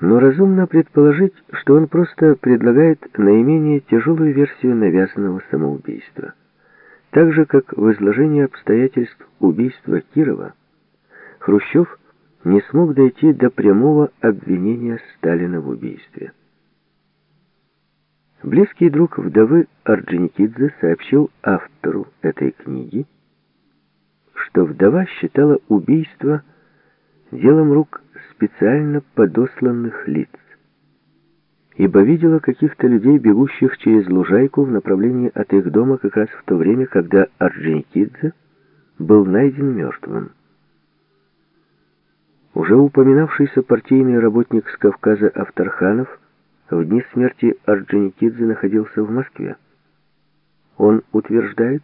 Но разумно предположить, что он просто предлагает наименее тяжелую версию навязанного самоубийства. Так же, как в изложении обстоятельств убийства Кирова, Хрущев не смог дойти до прямого обвинения Сталина в убийстве. Близкий друг вдовы Орджоникидзе сообщил автору этой книги, что вдова считала убийство делом рук специально подосланных лиц, ибо видела каких-то людей, бегущих через лужайку в направлении от их дома как раз в то время, когда Орджоникидзе был найден мертвым. Уже упоминавшийся партийный работник с Кавказа Авторханов в дни смерти Орджоникидзе находился в Москве. Он утверждает,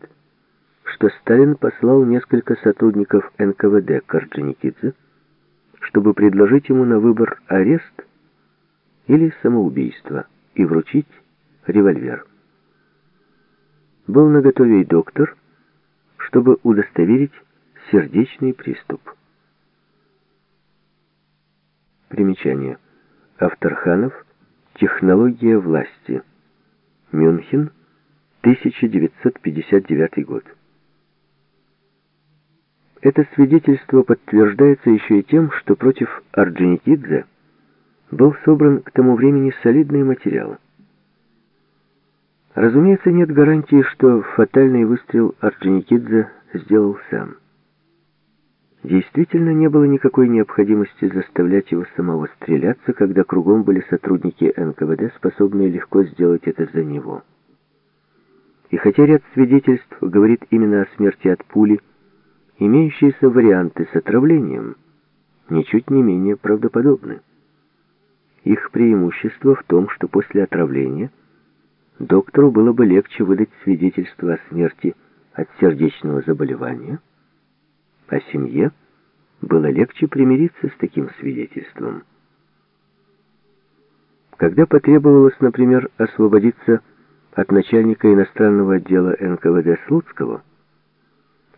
что Сталин послал несколько сотрудников НКВД к Орджоникидзе, чтобы предложить ему на выбор арест или самоубийство и вручить револьвер. Был наготове и доктор, чтобы удостоверить сердечный приступ. Примечание. Авторханов. Технология власти. Мюнхен. 1959 год. Это свидетельство подтверждается еще и тем, что против Орджоникидзе был собран к тому времени солидный материал. Разумеется, нет гарантии, что фатальный выстрел Орджоникидзе сделал сам. Действительно, не было никакой необходимости заставлять его самого стреляться, когда кругом были сотрудники НКВД, способные легко сделать это за него. И хотя ряд свидетельств говорит именно о смерти от пули, имеющиеся варианты с отравлением ничуть не менее правдоподобны. Их преимущество в том, что после отравления доктору было бы легче выдать свидетельство о смерти от сердечного заболевания, а семье было легче примириться с таким свидетельством. Когда потребовалось, например, освободиться от начальника иностранного отдела НКВД Слуцкого,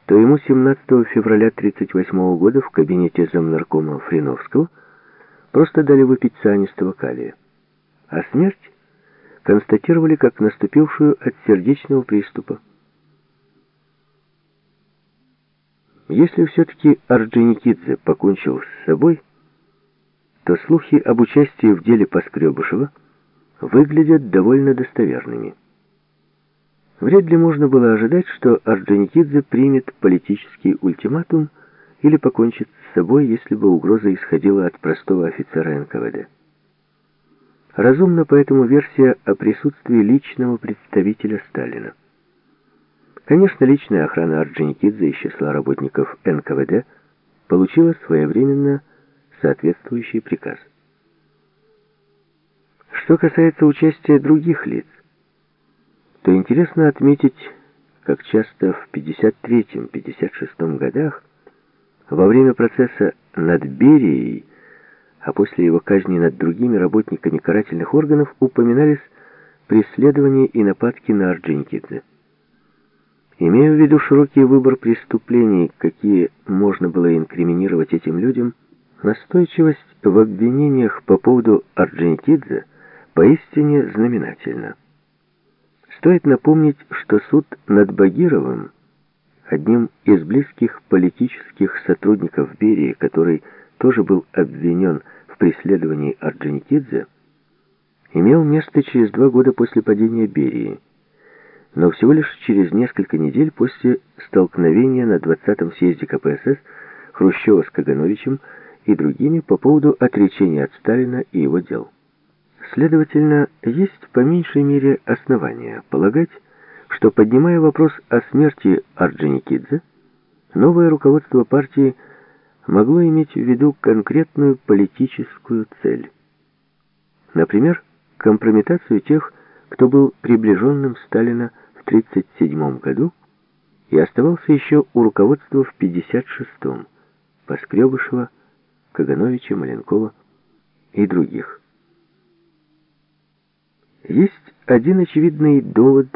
то ему 17 февраля 1938 года в кабинете замнаркома Фриновского просто дали выпить цианистого калия, а смерть констатировали как наступившую от сердечного приступа. Если все-таки Орджоникидзе покончил с собой, то слухи об участии в деле Поскребышева выглядят довольно достоверными. Вряд ли можно было ожидать, что Орджоникидзе примет политический ультиматум или покончит с собой, если бы угроза исходила от простого офицера НКВД. Разумна поэтому версия о присутствии личного представителя Сталина. Конечно, личная охрана Орджоникидзе из числа работников НКВД получила своевременно соответствующий приказ. Что касается участия других лиц, то интересно отметить, как часто в 53-56 годах во время процесса над Берией, а после его казни над другими работниками карательных органов упоминались преследования и нападки на Орджоникидзе. Имея в виду широкий выбор преступлений, какие можно было инкриминировать этим людям, настойчивость в обвинениях по поводу Орджоникидзе поистине знаменательна. Стоит напомнить, что суд над Багировым, одним из близких политических сотрудников Берии, который тоже был обвинен в преследовании Орджоникидзе, имел место через два года после падения Берии но всего лишь через несколько недель после столкновения на 20-м съезде КПСС Хрущева с Кагановичем и другими по поводу отречения от Сталина и его дел. Следовательно, есть по меньшей мере основания полагать, что, поднимая вопрос о смерти Орджоникидзе, новое руководство партии могло иметь в виду конкретную политическую цель. Например, компрометацию тех, кто был приближенным Сталина 1937 году и оставался еще у руководства в 1956 Поскребышева, Кагановича, Маленкова и других. Есть один очевидный довод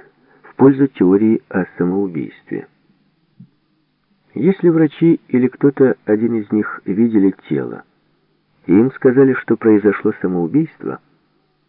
в пользу теории о самоубийстве. Если врачи или кто-то один из них видели тело, и им сказали, что произошло самоубийство,